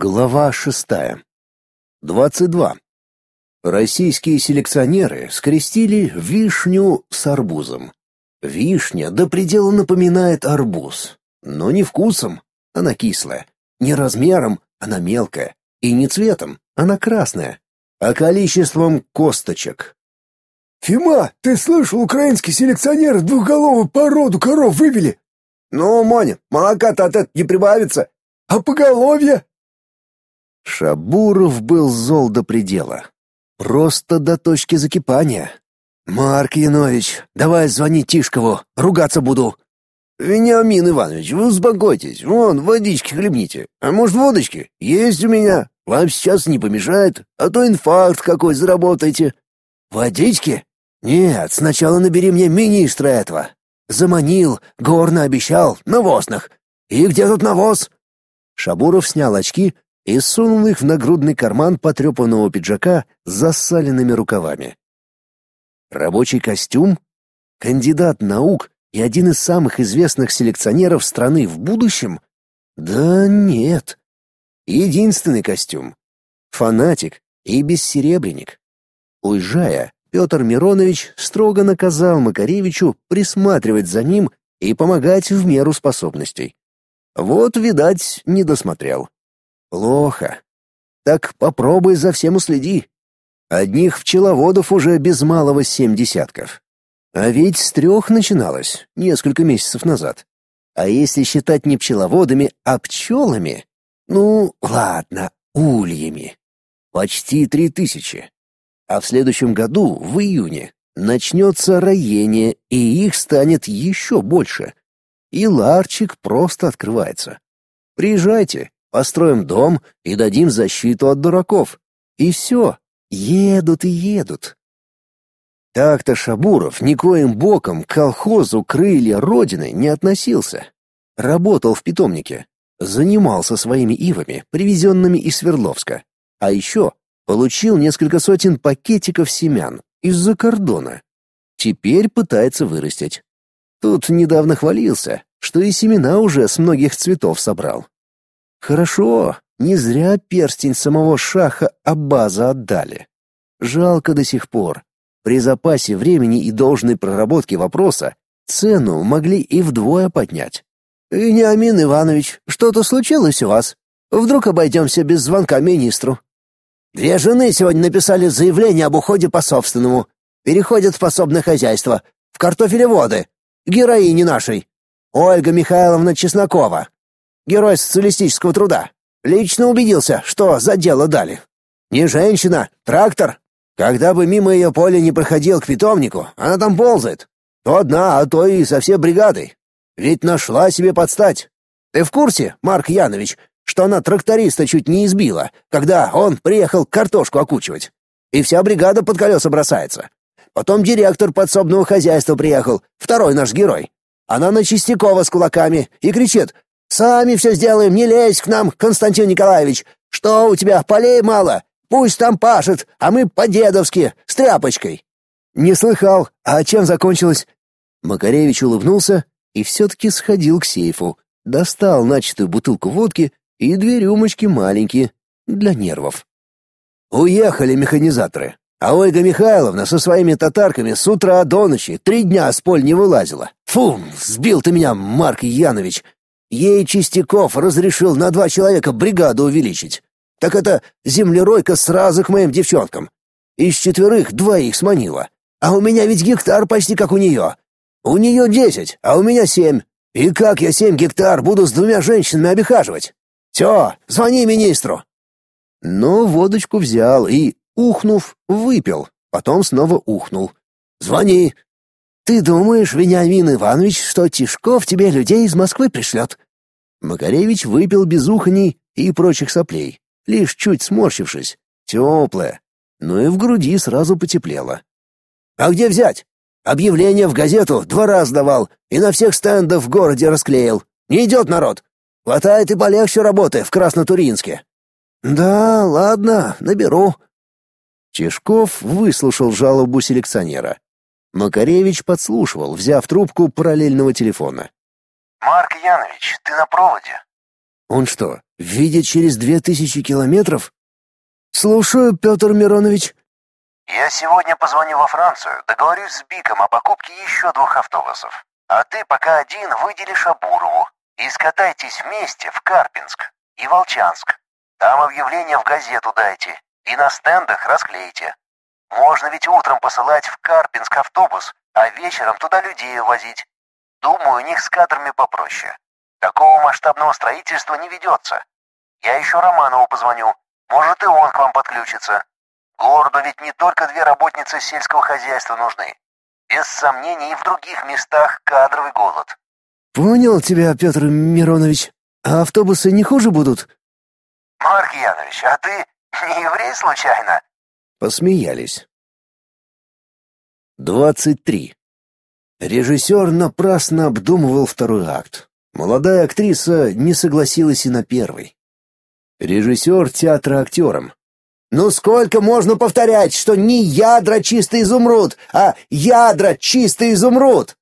Глава шестая. Двадцать два. Российские селекционеры скрестили вишню с арбузом. Вишня до предела напоминает арбуз, но не вкусом, она кислая, не размером, она мелкая, и не цветом, она красная, а количеством косточек. «Фима, ты слышал, украинские селекционеры двухголовую породу коров вывели?» «Ну, Моня, молока-то от этого не прибавится». «А поголовье?» Шабуров был зол до предела. Просто до точки закипания. «Марк Янович, давай звони Тишкову, ругаться буду». «Вениамин Иванович, вы успокойтесь, вон, водички хлебните. А может, водочки? Есть у меня. Вам сейчас не помешает, а то инфаркт какой заработаете». «Водички? Нет, сначала набери мне министра этого. Заманил, горно обещал, навозных. И где тут навоз?» Шабуров снял очки и сунул их в нагрудный карман потрепанного пиджака с засаленными рукавами. Рабочий костюм? Кандидат наук и один из самых известных селекционеров страны в будущем? Да нет. Единственный костюм. Фанатик и бессеребренник. Уезжая, Петр Миронович строго наказал Макаревичу присматривать за ним и помогать в меру способностей. Вот, видать, не досмотрел. Плохо. Так попробуй за всем уследи. Одних пчеловодов уже без малого семь десятков. А ведь с трех начиналось, несколько месяцев назад. А если считать не пчеловодами, а пчелами? Ну, ладно, ульями. Почти три тысячи. А в следующем году, в июне, начнется роение, и их станет еще больше. И ларчик просто открывается. Приезжайте, Построим дом и дадим защиту от дураков. И все. Едут и едут. Так-то Шабуров никоим боком к колхозу «Крылья Родины» не относился. Работал в питомнике. Занимался своими ивами, привезенными из Свердловска. А еще получил несколько сотен пакетиков семян из-за кордона. Теперь пытается вырастить. Тут недавно хвалился, что и семена уже с многих цветов собрал. Хорошо, не зря перстень самого шаха Аббаза отдали. Жалко до сих пор. При запасе времени и должной проработке вопроса цену могли и вдвое поднять. «Вениамин Иванович, что-то случилось у вас? Вдруг обойдемся без звонка министру?» «Две жены сегодня написали заявление об уходе по собственному. Переходят в пособное хозяйство, в картофелеводы. Героини нашей. Ольга Михайловна Чеснокова герой социалистического труда. Лично убедился, что за дело дали. Не женщина, трактор. Когда бы мимо ее поля не проходил к питомнику, она там ползает. То одна, а то и со всей бригадой. Ведь нашла себе подстать. Ты в курсе, Марк Янович, что она тракториста чуть не избила, когда он приехал картошку окучивать? И вся бригада под колеса бросается. Потом директор подсобного хозяйства приехал, второй наш герой. Она на Чистякова с кулаками и кричит Сами все сделаем, не лезь к нам, Константин Николаевич. Что у тебя, полей мало? Пусть там пашет, а мы по-дедовски, с тряпочкой». «Не слыхал. А чем закончилось?» Макаревич улыбнулся и все-таки сходил к сейфу, достал начатую бутылку водки и две рюмочки маленькие, для нервов. Уехали механизаторы, а Ольга Михайловна со своими татарками с утра до ночи три дня с поль не вылазила. Фу, сбил ты меня, Марк Янович, Ей Чистяков разрешил на два человека бригаду увеличить. Так это землеройка сразу к моим девчонкам. Из четверых двоих сманила. А у меня ведь гектар почти как у нее. У нее десять, а у меня семь. И как я семь гектар буду с двумя женщинами обихаживать? Все, звони министру. Но водочку взял и, ухнув, выпил. Потом снова ухнул. Звони, ты думаешь, Вениамин Иванович, что Тишков тебе людей из Москвы пришлет?» Макаревич выпил без уханий и прочих соплей, лишь чуть сморщившись. Теплое. Но и в груди сразу потеплело. «А где взять? Объявление в газету два раза давал и на всех стендах в городе расклеил. Не идет народ. Хватает и полегче работы в Краснотуринске». «Да, ладно, наберу». Чешков выслушал жалобу селекционера. Макаревич подслушивал, взяв трубку параллельного телефона. «Марк Янович, ты на проводе?» Он что, видит через две тысячи километров? Слушаю, Петр Миронович. Я сегодня позвоню во Францию, договорюсь с Биком о покупке еще двух автобусов. А ты пока один выделишь Абурову и скатайтесь вместе в Карпинск и Волчанск. Там объявление в газету дайте и на стендах расклейте. Можно ведь утром посылать в Карпинск автобус, а вечером туда людей возить. Думаю, у них с кадрами попроще. Такого масштабного строительства не ведется. Я еще Романову позвоню. Может, и он к вам подключится. Городу ведь не только две работницы сельского хозяйства нужны. Без сомнений и в других местах кадровый голод. Понял тебя, Петр Миронович. А автобусы не хуже будут? Марк Янович, а ты не еврей случайно? Посмеялись. 23. Режиссер напрасно обдумывал второй акт. Молодая актриса не согласилась и на первый. Режиссер театра актером. «Ну сколько можно повторять, что не ядра чистый изумруд, а ядра чистый изумруд?»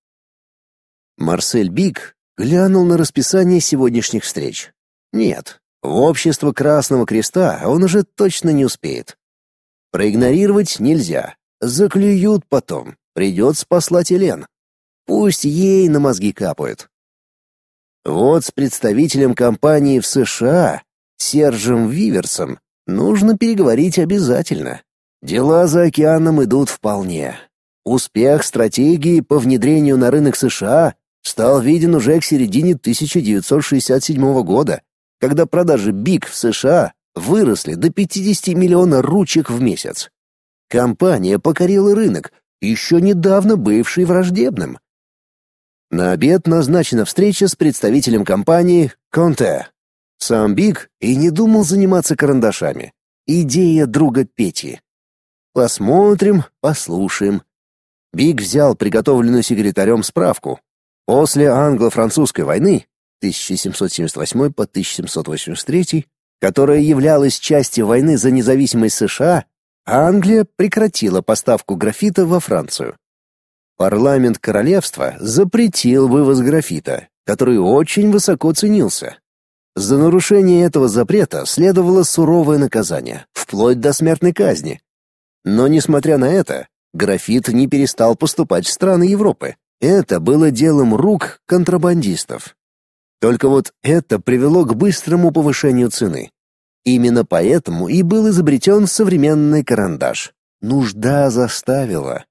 Марсель Бик глянул на расписание сегодняшних встреч. Нет, в общество Красного Креста он уже точно не успеет. Проигнорировать нельзя. Заклюют потом. Придется послать Елен. Пусть ей на мозги капают. Вот с представителем компании в США, Сержем Виверсом, нужно переговорить обязательно. Дела за океаном идут вполне. Успех стратегии по внедрению на рынок США стал виден уже к середине 1967 года, когда продажи Bic в США выросли до 50 миллионов ручек в месяц. Компания покорила рынок, еще недавно бывший враждебным. На обед назначена встреча с представителем компании Конте. Сам Бик и не думал заниматься карандашами. Идея друга Пети. Посмотрим, послушаем. Бик взял приготовленную секретарем справку. После англо-французской войны 1778 по 1783, которая являлась частью войны за независимость США, Англия прекратила поставку графита во Францию. Парламент королевства запретил вывоз графита, который очень высоко ценился. За нарушение этого запрета следовало суровое наказание, вплоть до смертной казни. Но несмотря на это, графит не перестал поступать в страны Европы. Это было делом рук контрабандистов. Только вот это привело к быстрому повышению цены. Именно поэтому и был изобретен современный карандаш. Нужда заставила.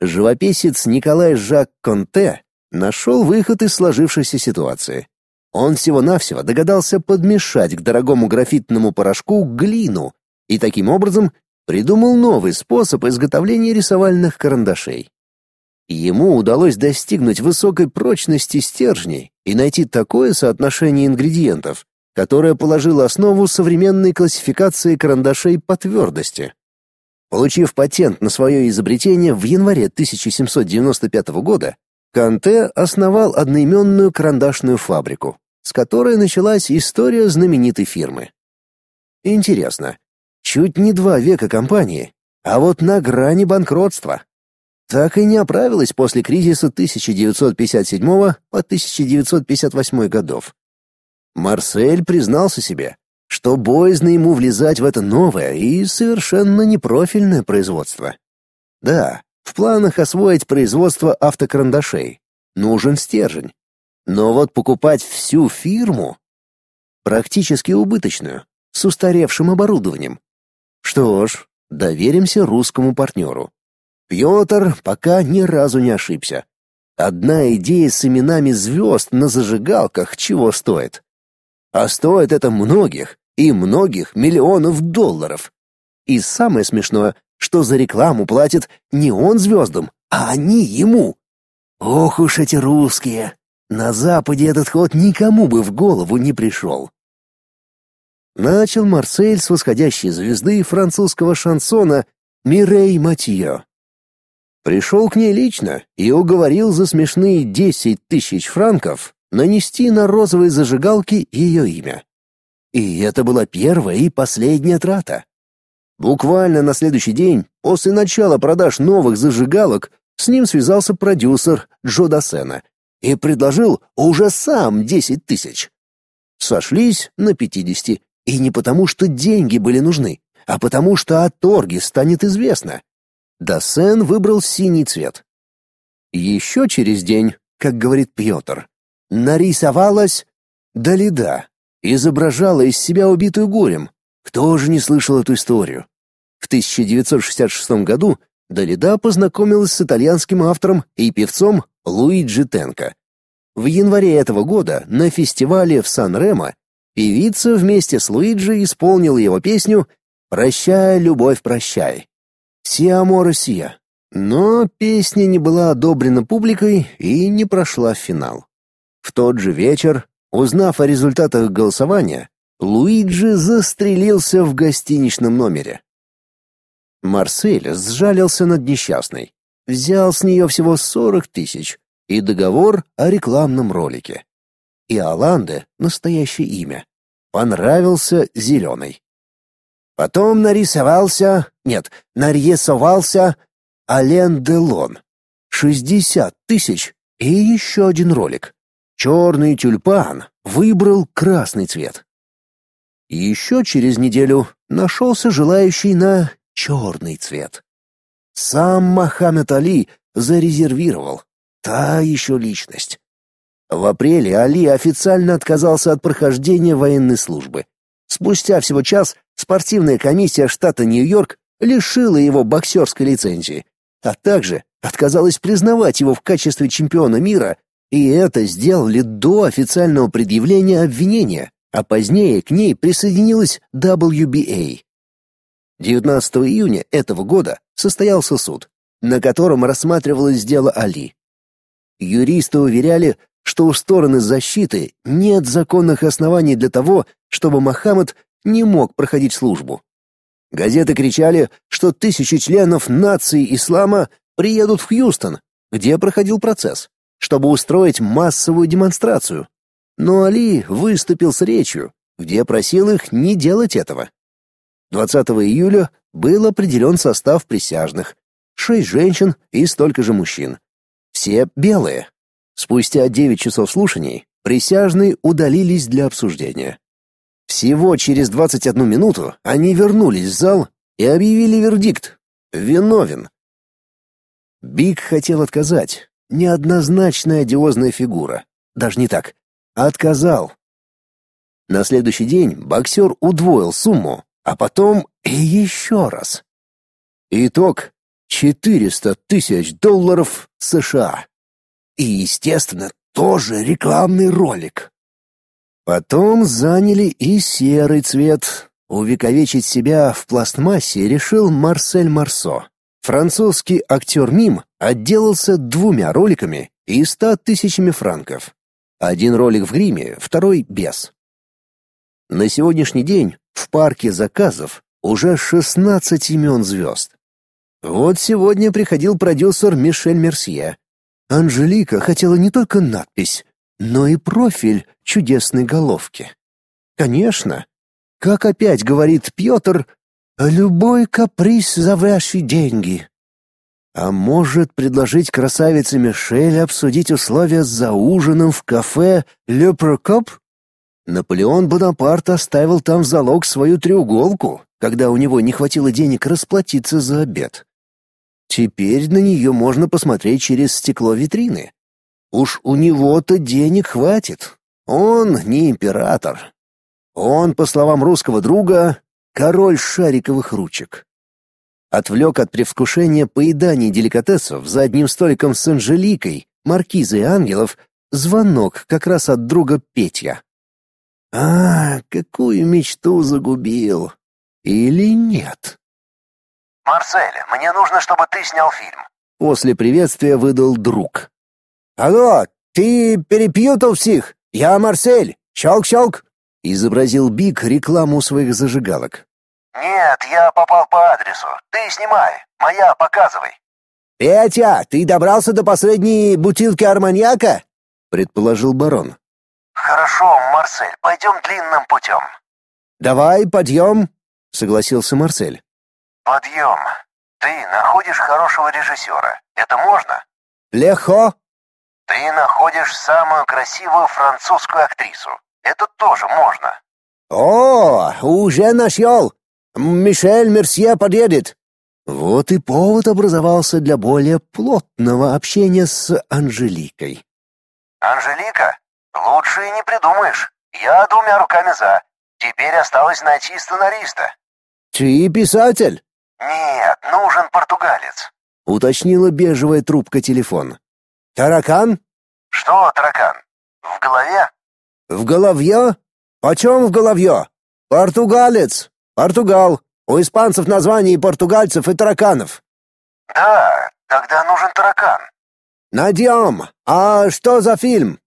Живописец Николай Жак Конте нашел выход из сложившейся ситуации. Он всего-навсего догадался подмешать к дорогому графитному порошку глину и таким образом придумал новый способ изготовления рисовальных карандашей. Ему удалось достигнуть высокой прочности стержней и найти такое соотношение ингредиентов, которое положило основу современной классификации карандашей по твердости. Получив патент на свое изобретение в январе 1795 года, Канте основал одноименную карандашную фабрику, с которой началась история знаменитой фирмы. Интересно, чуть не два века компании, а вот на грани банкротства. Так и не оправилась после кризиса 1957 по 1958 годов. Марсель признался себе, что боязно ему влезать в это новое и совершенно непрофильное производство. Да, в планах освоить производство автокарандашей. Нужен стержень. Но вот покупать всю фирму практически убыточную, с устаревшим оборудованием. Что ж, доверимся русскому партнеру. Пётр пока ни разу не ошибся. Одна идея с именами звезд на зажигалках чего стоит. А стоит это многих, и многих миллионов долларов. И самое смешное, что за рекламу платит не он звездам, а они ему. Ох уж эти русские. На Западе этот ход никому бы в голову не пришел. Начал Марсель с восходящей звезды французского шансона Мирей Матье. Пришел к ней лично и уговорил за смешные десять тысяч франков нанести на розовые зажигалки ее имя. И это была первая и последняя трата. Буквально на следующий день, после начала продаж новых зажигалок, с ним связался продюсер Джо Досена и предложил уже сам десять тысяч. Сошлись на 50, и не потому, что деньги были нужны, а потому, что о торге станет известно. Досен выбрал синий цвет. Еще через день, как говорит Пьотр, нарисовалась Далида, изображала из себя убитую горем. Кто же не слышал эту историю? В 1966 году Далида познакомилась с итальянским автором и певцом Луиджи Тенко. В январе этого года на фестивале в Сан-Ремо певица вместе с Луиджи исполнила его песню «Прощай, любовь, прощай». «Сиамо Россия». Но песня не была одобрена публикой и не прошла в финал. В тот же вечер, узнав о результатах голосования, Луиджи застрелился в гостиничном номере. Марсель сжалился над несчастной, взял с нее всего сорок тысяч и договор о рекламном ролике. И Аланде, настоящее имя, понравился зеленый. Потом нарисовался, нет, нарисовался Ален Делон. Шестьдесят тысяч и еще один ролик. Черный тюльпан выбрал красный цвет. Еще через неделю нашелся желающий на черный цвет. Сам Мохаммед Али зарезервировал. Та еще личность. В апреле Али официально отказался от прохождения военной службы. Спустя всего час спортивная комиссия штата Нью-Йорк лишила его боксерской лицензии, а также отказалась признавать его в качестве чемпиона мира, и это сделали до официального предъявления обвинения, а позднее к ней присоединилась WBA. 19 июня этого года состоялся суд, на котором рассматривалось дело Али. Юристы уверяли, что у стороны защиты нет законных оснований для того, чтобы Мохаммед не мог проходить службу. Газеты кричали, что тысячи членов нации ислама приедут в Хьюстон, где проходил процесс, чтобы устроить массовую демонстрацию. Но Али выступил с речью, где просил их не делать этого. 20 июля был определен состав присяжных. Шесть женщин и столько же мужчин. Все белые. Спустя 9 часов слушаний присяжные удалились для обсуждения. Всего через 21 минуту они вернулись в зал и объявили вердикт. Виновен. Биг хотел отказать. Неоднозначная одиозная фигура. Даже не так. Отказал. На следующий день боксер удвоил сумму, а потом и еще раз. Итог — 400 тысяч долларов США. И, естественно, тоже рекламный ролик. Потом заняли и серый цвет. Увековечить себя в пластмассе решил Марсель Марсо. Французский актер Мим отделался двумя роликами и ста тысячами франков. Один ролик в гриме, второй без. На сегодняшний день в парке заказов уже 16 имен звезд. Вот сегодня приходил продюсер Мишель Мерсье. Анжелика хотела не только надпись, но и профиль чудесной головки. Конечно, как опять говорит Пётр, любой каприз за ваши деньги. А может предложить красавице Мишель обсудить условия за ужином в кафе «Ле Прокоп»? Наполеон Бонапарт оставил там в залог свою треуголку, когда у него не хватило денег расплатиться за обед. Теперь на нее можно посмотреть через стекло витрины. Уж у него-то денег хватит. Он не император. Он, по словам русского друга, король шариковых ручек. Отвлек от привкушения поедания деликатесов за одним столиком с Анжеликой, маркизой ангелов, звонок как раз от друга Петя. А, какую мечту загубил. Или нет? Марсель, мне нужно, чтобы ты снял фильм. После приветствия выдал друг. Алло, ты перепьютал всех? Я Марсель. Щелк-щелк. Изобразил Биг рекламу своих зажигалок. Нет, я попал по адресу. Ты снимай. Моя, показывай. Петя, ты добрался до последней бутылки арманьяка? предположил барон. Хорошо, Марсель, пойдем длинным путем. Давай, подъем, согласился Марсель. Подъем. Ты находишь хорошего режиссера. Это можно? Легко. Ты находишь самую красивую французскую актрису. Это тоже можно. О, уже нашел. Мишель Мерсье подъедет. Вот и повод образовался для более плотного общения с Анжеликой. Анжелика? Лучше и не придумаешь. Я двумя руками за. Теперь осталось найти сценариста. Ты писатель? Нет, нужен португалец. Уточнила бежевая трубка телефона. Таракан? Что таракан? В голове? В голове? Почем в голове? Португалец. Португал. У испанцев название и португальцев и тараканов. Да, тогда нужен таракан. Найдем. А что за фильм?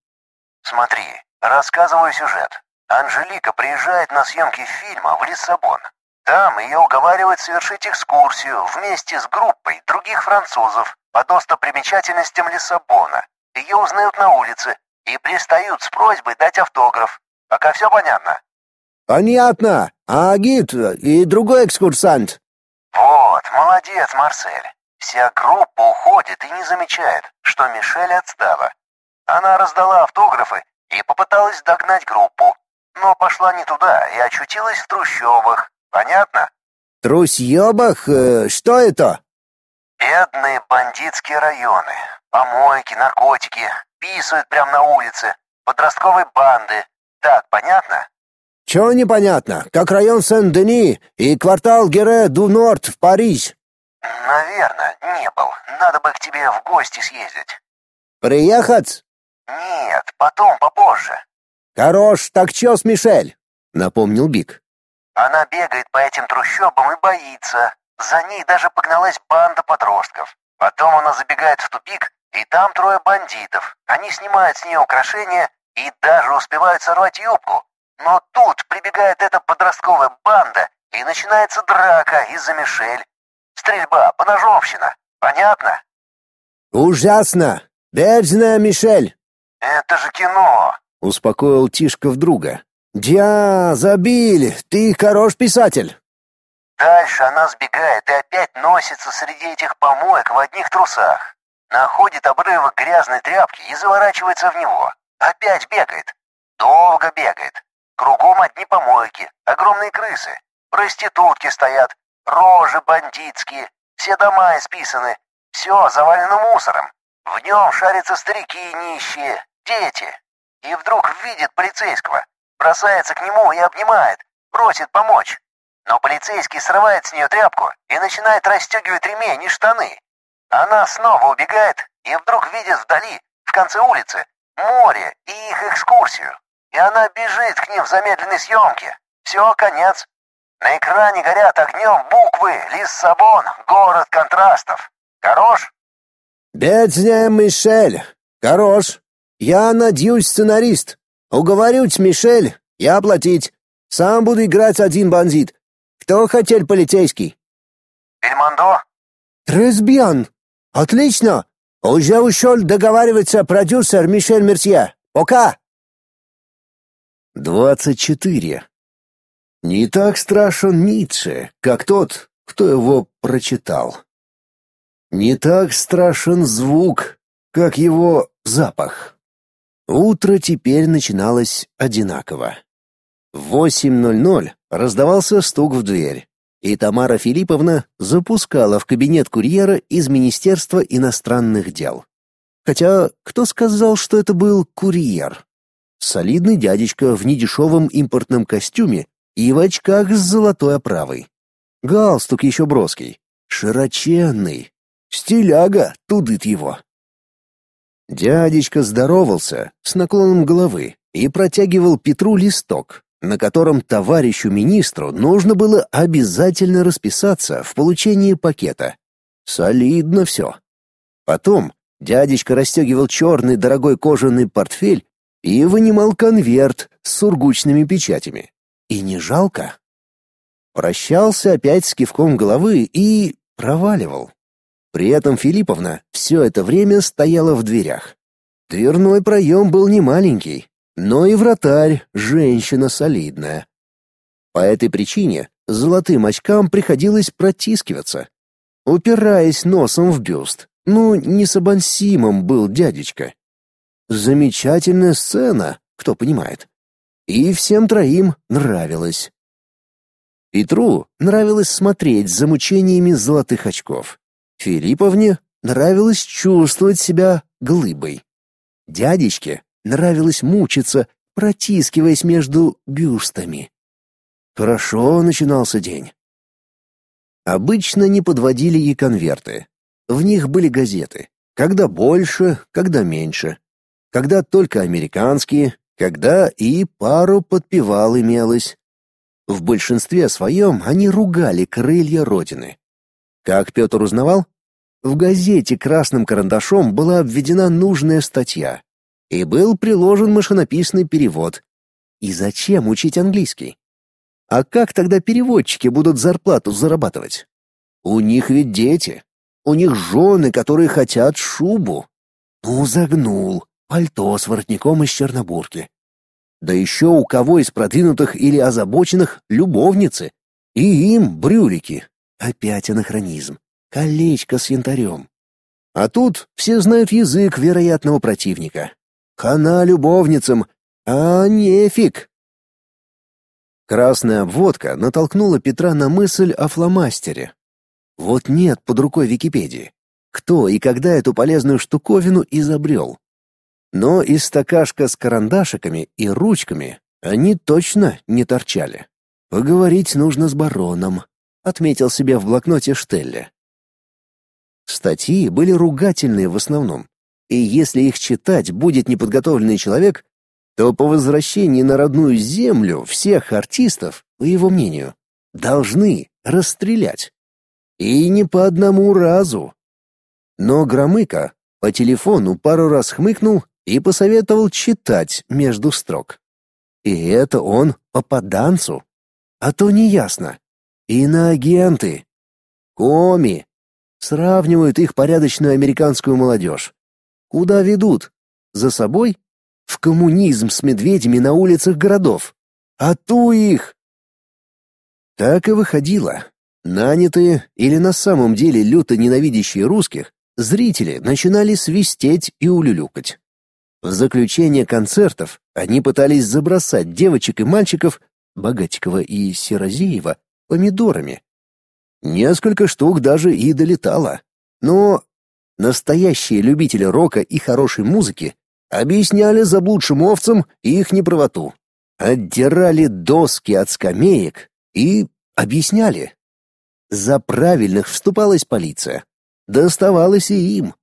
Смотри, рассказываю сюжет. Анжелика приезжает на съемки фильма в Лиссабон. Там ее уговаривают совершить экскурсию вместе с группой других французов по достопримечательностям Лиссабона. Ее узнают на улице и пристают с просьбой дать автограф. Пока все понятно? Понятно. А гид и другой экскурсант? Вот, молодец, Марсель. Вся группа уходит и не замечает, что Мишель отстала. Она раздала автографы и попыталась догнать группу, но пошла не туда и очутилась в трущобах. Понятно? Трущобах? Э, что это? Бедные бандитские районы. Помойки, наркотики, писают прямо на улице, подростковые банды. Так, понятно? Чего непонятно? Как район Сен-Дени и квартал Гере-ду-Норд в Париж. Наверное, не был. Надо бы к тебе в гости съездить. Приехать? Нет, потом, попозже. Хорош, так чё с Мишель? Напомнил Бик. Она бегает по этим трущобам и боится. За ней даже погналась банда подростков. Потом она забегает в тупик, и там трое бандитов. Они снимают с нее украшения и даже успевают сорвать юбку. Но тут прибегает эта подростковая банда, и начинается драка из-за Мишель. Стрельба, поножовщина. Понятно? Ужасно. Бедная Мишель. Это же кино. Успокоил Тишков друга. Дя, забили. Ты хорош писатель. Дальше она сбегает и опять носится среди этих помоек в одних трусах. Находит обрывок грязной тряпки и заворачивается в него. Опять бегает. Долго бегает. Кругом одни помойки, огромные крысы. Проститутки стоят, рожи бандитские, все дома исписаны, все завалено мусором. В нем шарятся старики нищие, дети. И вдруг видит полицейского, бросается к нему и обнимает, просит помочь. Но полицейский срывает с нее тряпку и начинает расстегивать ремень и штаны. Она снова убегает и вдруг видит вдали, в конце улицы, море и их экскурсию. И она бежит к ним в замедленной съемке. Все, конец. На экране горят огнем буквы «Лиссабон. Город контрастов». Хорош? Бедная Мишель. Хорош. Я надеюсь сценарист. Уговорюсь Мишель, я оплатить. Сам буду играть один бандит. Кто хотел полицейский? Бельмондо? Тресбиан. Отлично. Уже ушел договариваться продюсер Мишель Мерсье. Пока. Двадцать четыре. Не так страшен Ницше, как тот, кто его прочитал. Не так страшен звук, как его запах. Утро теперь начиналось одинаково. В 8.00 раздавался стук в дверь, и Тамара Филипповна запускала в кабинет курьера из Министерства иностранных дел. Хотя кто сказал, что это был курьер? Солидный дядечка в недешевом импортном костюме и в очках с золотой оправой. Галстук еще броский, широченный. Стиляга тудыт его. Дядечка здоровался с наклоном головы и протягивал Петру листок, на котором товарищу министру нужно было обязательно расписаться в получении пакета. Солидно все. Потом дядечка расстегивал черный дорогой кожаный портфель и вынимал конверт с сургучными печатями. И не жалко. Прощался опять с кивком головы и проваливал. При этом Филипповна все это время стояла в дверях. Дверной проем был не маленький, но и вратарь женщина солидная. По этой причине золотым очкам приходилось протискиваться, упираясь носом в бюст. Ну, не с Абансимом был дядечка. Замечательная сцена, кто понимает. И всем троим нравилось. Петру нравилось смотреть за мучениями золотых очков. Филипповне нравилось чувствовать себя глыбой. Дядечке нравилось мучиться, протискиваясь между бюстами. Хорошо начинался день. Обычно не подводили и конверты. В них были газеты. Когда больше, когда меньше. Когда только американские, когда и пару подпевал имелось. В большинстве своем они ругали крылья Родины. Как Петр узнавал? В газете красным карандашом была обведена нужная статья, и был приложен машинописный перевод. И зачем учить английский? А как тогда переводчики будут зарплату зарабатывать? У них ведь дети. У них жены, которые хотят шубу. Ну, загнул. Пальто с воротником из чернобурки. Да еще у кого из продвинутых или озабоченных любовницы. И им брюлики. Опять анахронизм. Колечко с янтарем. А тут все знают язык вероятного противника. Хана любовницам, а нефиг. Красная обводка натолкнула Петра на мысль о фломастере. Вот нет под рукой Википедии. Кто и когда эту полезную штуковину изобрел? Но из стакашка с карандашиками и ручками они точно не торчали. Поговорить нужно с бароном, отметил себе в блокноте Штелле. Статьи были ругательные в основном, и если их читать будет неподготовленный человек, то по возвращении на родную землю всех артистов, по его мнению, должны расстрелять. И не по одному разу. Но Громыко по телефону пару раз хмыкнул и посоветовал читать между строк. И это он попаданцу. А то неясно. Иноагенты. Коми. Сравнивают их порядочную американскую молодежь. Куда ведут? За собой? В коммунизм с медведями на улицах городов. А ту их! Так и выходило. Нанятые или на самом деле люто ненавидящие русских, зрители начинали свистеть и улюлюкать. В заключение концертов они пытались забросать девочек и мальчиков, Богатикова и Серозеева, помидорами. Несколько штук даже и долетало. Но настоящие любители рока и хорошей музыки объясняли заблудшим овцам их неправоту. Отдирали доски от скамеек и объясняли. За правильных вступалась полиция. Доставалось и им.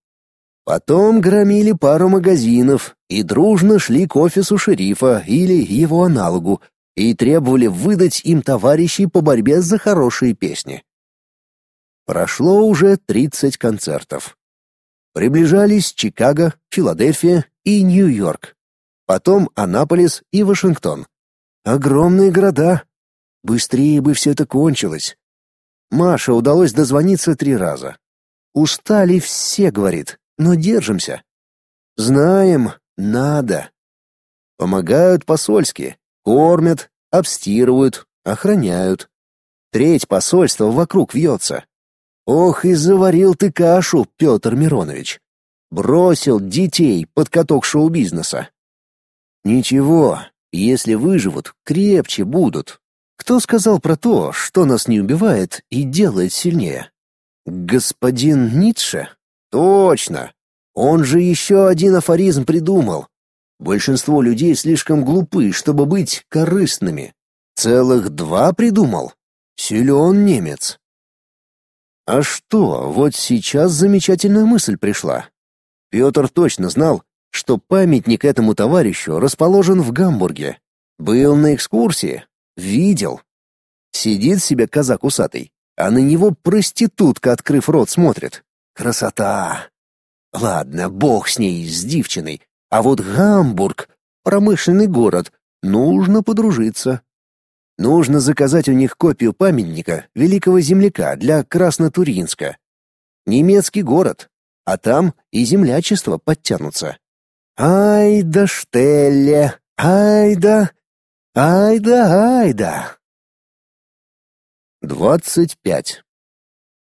Потом громили пару магазинов и дружно шли к офису шерифа или его аналогу и требовали выдать им товарищей по борьбе за хорошие песни. Прошло уже 30 концертов. Приближались Чикаго, Филадельфия и Нью-Йорк. Потом Анаполис и Вашингтон. Огромные города. Быстрее бы все это кончилось. Маше удалось дозвониться три раза. Устали все, говорит но держимся. Знаем, надо. Помогают посольски, кормят, обстирывают, охраняют. Треть посольства вокруг вьется. Ох, и заварил ты кашу, Петр Миронович. Бросил детей под каток шоу-бизнеса. Ничего, если выживут, крепче будут. Кто сказал про то, что нас не убивает и делает сильнее? Господин Ницше? Точно. Он же еще один афоризм придумал. Большинство людей слишком глупы, чтобы быть корыстными. Целых два придумал. Силен немец. А что, вот сейчас замечательная мысль пришла. Петр точно знал, что памятник этому товарищу расположен в Гамбурге. Был на экскурсии, видел. Сидит себе казак усатый, а на него проститутка, открыв рот, смотрит. Красота! Ладно, бог с ней, с девчиной. А вот Гамбург, промышленный город, нужно подружиться. Нужно заказать у них копию памятника великого земляка для Краснотуринска. Немецкий город, а там и землячество подтянутся. Ай да Штелле, ай да, ай да, ай да. Двадцать пять.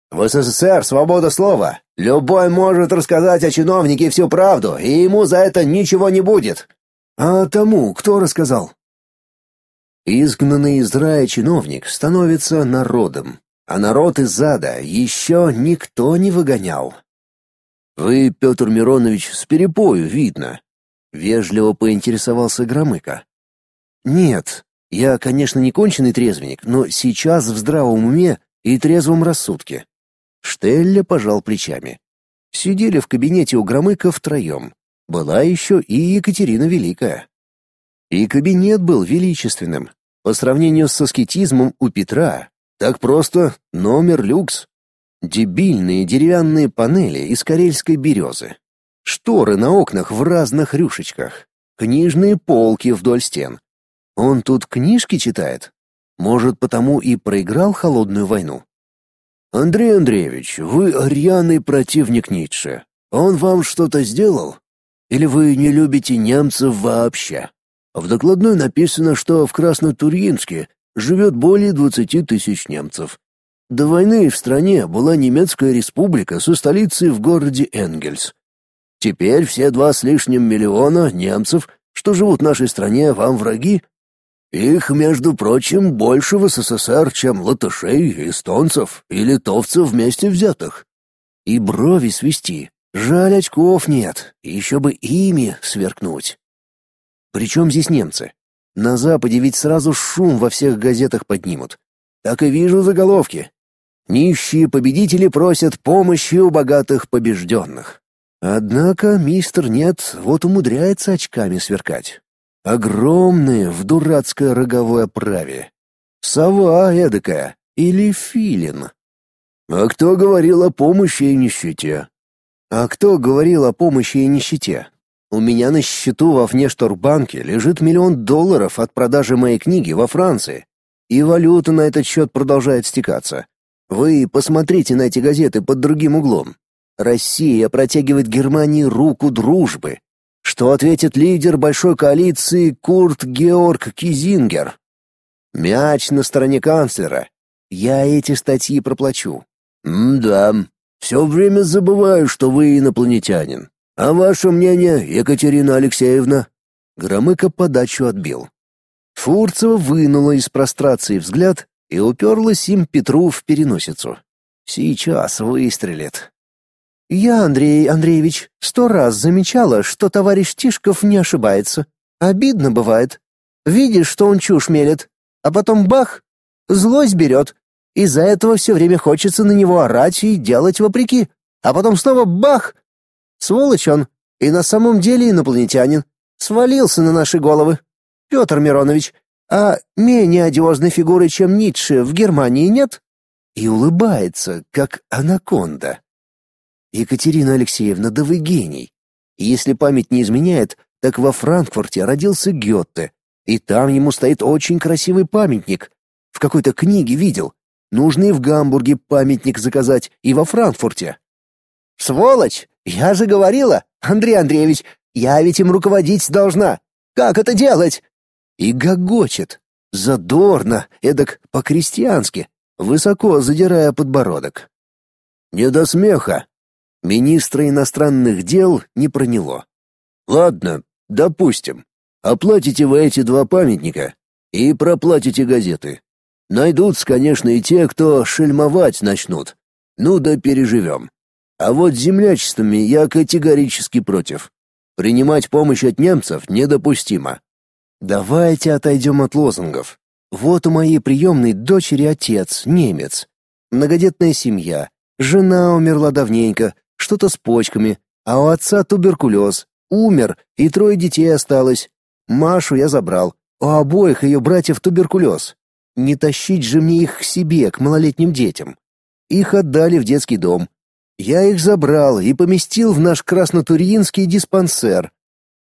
В СССР свобода слова. Любой может рассказать о чиновнике всю правду, и ему за это ничего не будет. А тому кто рассказал? Изгнанный из рая чиновник становится народом, а народ из ада еще никто не выгонял. «Вы, Петр Миронович, с перепою видно», — вежливо поинтересовался Громыко. «Нет, я, конечно, не конченый трезвенник, но сейчас в здравом уме и трезвом рассудке». Штелля пожал плечами. Сидели в кабинете у Громыка втроем. Была еще и Екатерина Великая. И кабинет был величественным. По сравнению с аскетизмом у Петра, так просто номер люкс. Дебильные деревянные панели из карельской березы. Шторы на окнах в разных рюшечках. Книжные полки вдоль стен. Он тут книжки читает? Может, потому и проиграл холодную войну? Андрей Андреевич, вы рьяный противник Ницше. Он вам что-то сделал? Или вы не любите немцев вообще? В докладной написано, что в Краснотурьинске живет более 20 тысяч немцев. До войны в стране была немецкая республика со столицей в городе Энгельс. Теперь все два с лишним миллиона немцев, что живут в нашей стране, вам враги? Их, между прочим, больше в СССР, чем латышей, эстонцев и литовцев вместе взятых. И брови свести. Жаль, очков нет, еще бы ими сверкнуть. Причем здесь немцы? На Западе ведь сразу шум во всех газетах поднимут. Так и вижу заголовки. Нищие победители просят помощи у богатых побежденных. Однако мистер Нет вот умудряется очками сверкать. Огромные в дурацкой роговой оправе. Сова эдакая или филин. А кто говорил о помощи и нищете? А кто говорил о помощи и нищете? У меня на счету во Внешторгбанке лежит миллион долларов от продажи моей книги во Франции. И валюта на этот счет продолжает стекаться. Вы посмотрите на эти газеты под другим углом. Россия протягивает Германии руку дружбы. Что ответит лидер большой коалиции Курт Георг Кизингер? Мяч на стороне канцлера. Я эти статьи проплачу. М-да. Все время забываю, что вы инопланетянин. А ваше мнение, Екатерина Алексеевна? Громыко подачу отбил. Фурцева вынула из прострации взгляд и уперлась им Петру в переносицу. Сейчас выстрелит. Я, Андрей Андреевич, сто раз замечала, что товарищ Тишков не ошибается. Обидно бывает. Видишь, что он чушь мелет, а потом бах, злость берет. Из-за этого все время хочется на него орать и делать вопреки. А потом снова бах, Сволочь он, и на самом деле инопланетянин. Свалился на наши головы. Петр Миронович, а менее одиозной фигуры, чем Ницше, в Германии нет? И улыбается, как анаконда. Екатерина Алексеевна, да вы гений. Если память не изменяет, так во Франкфурте родился Гёте, и там ему стоит очень красивый памятник. В какой-то книге видел. Нужно и в Гамбурге памятник заказать, и во Франкфурте. Сволочь! Я же говорила, Андрей Андреевич, я ведь им руководить должна. Как это делать? И гогочет. Задорно, эдак по-крестьянски, высоко задирая подбородок. Не до смеха. Министра иностранных дел не проняло. Ладно, допустим. Оплатите вы эти два памятника и проплатите газеты. Найдутся, конечно, и те, кто шельмовать начнут. Ну да переживем. А вот землячествами я категорически против. Принимать помощь от немцев недопустимо. Давайте отойдем от лозунгов. Вот у моей приемной дочери отец, немец. Многодетная семья. Жена умерла давненько, что-то с почками, а у отца туберкулез. Умер, и трое детей осталось. Машу я забрал. У обоих ее братьев туберкулез. Не тащить же мне их к себе, к малолетним детям. Их отдали в детский дом. Я их забрал и поместил в наш краснотурьинский диспансер.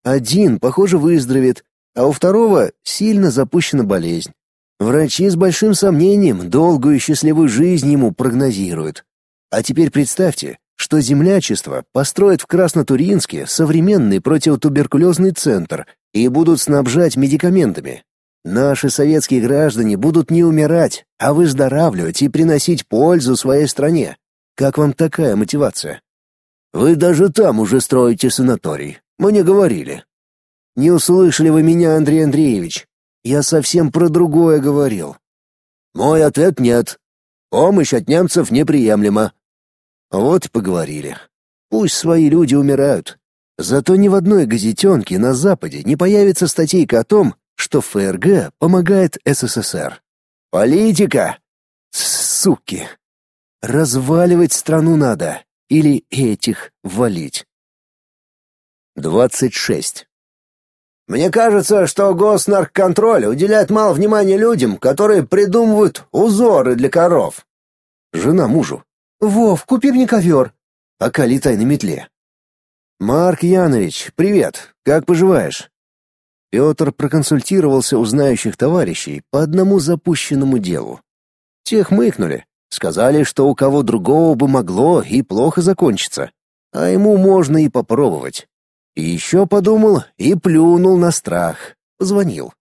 Один, похоже, выздоровеет, а у второго сильно запущена болезнь. Врачи с большим сомнением долгую и счастливую жизнь ему прогнозируют. А теперь представьте, что землячество построит в Краснотурьинске современный противотуберкулезный центр и будут снабжать медикаментами. Наши советские граждане будут не умирать, а выздоравливать и приносить пользу своей стране. Как вам такая мотивация? Вы даже там уже строите санаторий. Мне говорили. Не услышали вы меня, Андрей Андреевич. Я совсем про другое говорил. Мой ответ нет. Помощь от немцев неприемлема. Вот и поговорили. Пусть свои люди умирают. Зато ни в одной газетенке на Западе не появится статейка о том, что ФРГ помогает СССР. Политика! Суки! Разваливать страну надо или этих валить. 26. Мне кажется, что госнарконтроль уделяет мало внимания людям, которые придумывают узоры для коров. Жена мужу. «Вов, купи мне ковер». Пока летай на метле. «Марк Янович, привет. Как поживаешь?» Петр проконсультировался у знающих товарищей по одному запущенному делу. Те хмыкнули, сказали, что у кого другого бы могло и плохо закончиться, а ему можно и попробовать. И еще подумал и плюнул на страх. Позвонил.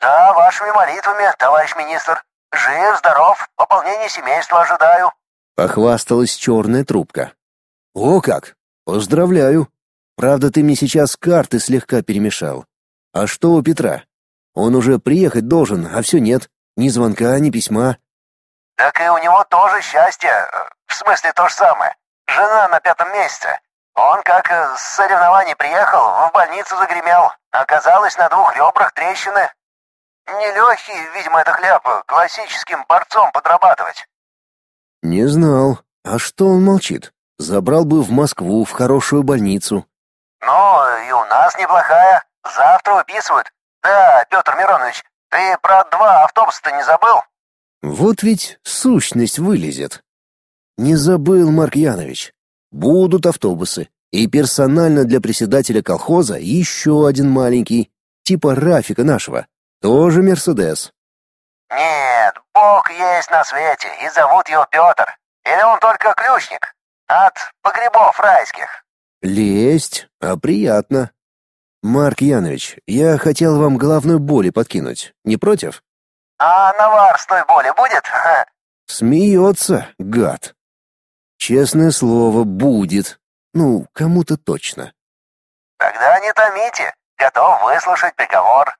«Да, вашими молитвами, товарищ министр. Жив, здоров, пополнение семейства ожидаю». Похвасталась черная трубка. «О как! Поздравляю! Правда, ты мне сейчас карты слегка перемешал. А что у Петра? Он уже приехать должен, а все нет. Ни звонка, ни письма». «Так и у него тоже счастье. В смысле, то же самое. Жена на пятом месяце. Он как э, с соревнований приехал, в больницу загремел. Оказалось, на двух ребрах трещины. Нелегкий, видимо, это хлеб, классическим борцом подрабатывать. Не знал. А что он молчит? Забрал бы в Москву, в хорошую больницу. Ну, и у нас неплохая. Завтра выписывают. Да, Петр Миронович, ты про два автобуса-то не забыл? Вот ведь сущность вылезет. Не забыл, Марк Янович. Будут автобусы. И персонально для председателя колхоза еще один маленький, типа Рафика нашего. Тоже Мерседес. Нет, Бог есть на свете, и зовут его Петр. Или он только ключник? От погребов райских. Лесть, а приятно. Марк Янович, я хотел вам головной боли подкинуть. Не против? А навар с той боли будет? Смеется, гад. Честное слово, будет. Ну, кому-то точно. Тогда не томите. Готов выслушать приговор.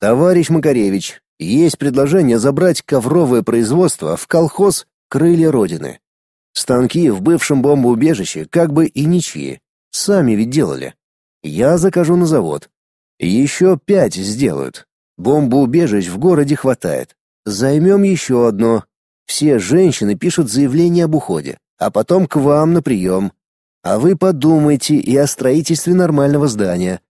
Товарищ Макаревич, есть предложение забрать ковровое производство в колхоз «Крылья Родины». Станки в бывшем бомбоубежище как бы и ничьи. Сами ведь делали. Я закажу на завод. Еще пять сделают. Бомбоубежищ в городе хватает. Займем еще одно. Все женщины пишут заявление об уходе а потом к вам на прием. А вы подумайте и о строительстве нормального здания.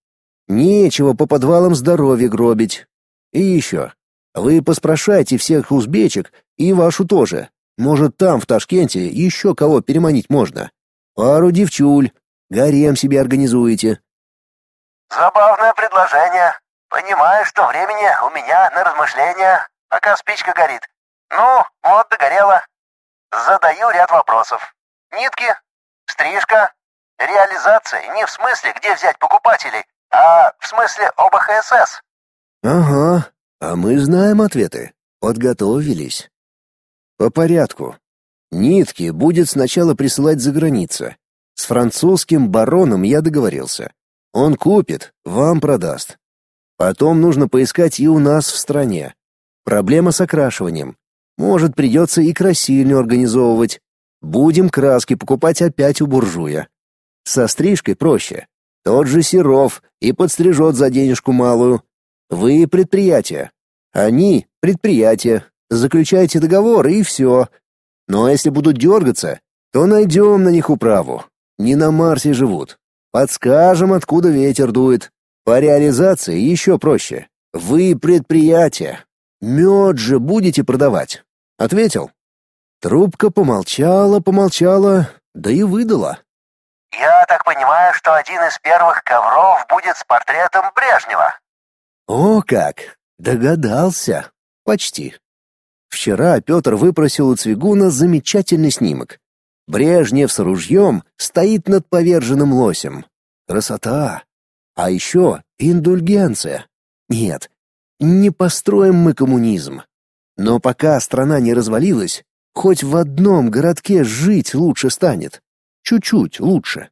Нечего по подвалам здоровье гробить. И еще. Вы поспрашайте всех узбечек и вашу тоже. Может, там, в Ташкенте, еще кого переманить можно. Пару девчуль. Гарем себе организуете. Забавное предложение. Понимаю, что времени у меня на размышления, пока спичка горит. Ну, вот догорела. Задаю ряд вопросов. Нитки, стрижка, реализация не в смысле, где взять покупателей, а в смысле ОБХСС. Ага, а мы знаем ответы. Подготовились. По порядку. Нитки будет сначала присылать за граница. С французским бароном я договорился. Он купит, вам продаст. Потом нужно поискать и у нас в стране. Проблема с окрашиванием. Может, придется и красильню организовывать. Будем краски покупать опять у буржуя. Со стрижкой проще. Тот же Серов и подстрижет за денежку малую. Вы предприятие. Они предприятие. Заключайте договор и все. Но если будут дергаться, то найдем на них управу. Не на Марсе живут. Подскажем, откуда ветер дует. По реализации еще проще. Вы предприятие. Мед же будете продавать. Ответил. Трубка помолчала, помолчала, да и выдала. «Я так понимаю, что один из первых ковров будет с портретом Брежнева». «О как! Догадался. Почти». Вчера Петр выпросил у Цвигуна замечательный снимок. Брежнев с ружьем стоит над поверженным лосем. Красота! А еще индульгенция. Нет, не построим мы коммунизм. Но пока страна не развалилась, хоть в одном городке жить лучше станет. Чуть-чуть лучше.